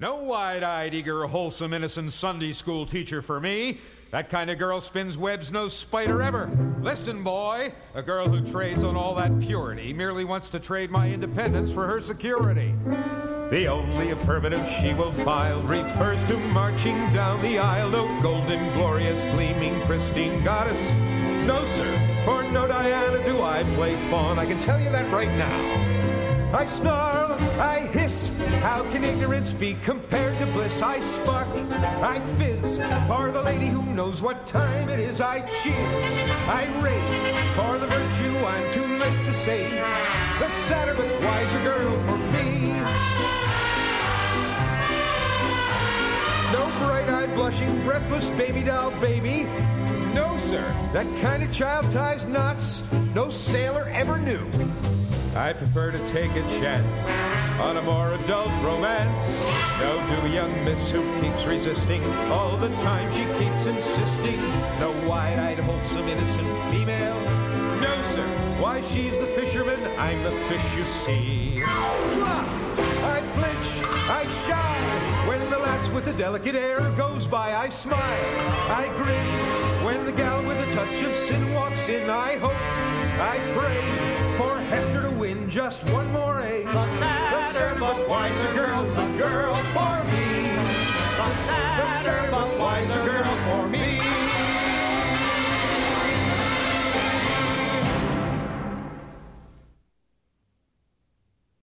No wide eyed, eager, wholesome, innocent Sunday school teacher for me. That kind of girl spins webs no spider ever. Listen, boy, a girl who trades on all that purity merely wants to trade my independence for her security. The only affirmative she will file refers to marching down the aisle. No golden, glorious, gleaming, pristine goddess. No, sir, for no Diana do I play faun. I can tell you that right now. I snarl, I hiss. How can ignorance be compared to bliss? I spark, I fizz. For the lady who knows what time it is, I cheer. I rave. For the virtue I'm too late to say. The sadder but wiser girl for me. No bright-eyed, blushing, breathless baby doll baby. No, sir. That kind of child ties knots no sailor ever knew. I prefer to take a chance on a more adult romance. No, do a young miss who keeps resisting all the time she keeps insisting. No wide-eyed, wholesome, innocent female. No, sir. Why, she's the fisherman. I'm the fish you see. I flinch, I shy. When the lass with the delicate air goes by, I smile, I grin. When the gal with a touch of sin walks in, I hope, I pray for Hester to win just one more A. The sadder but wiser girl's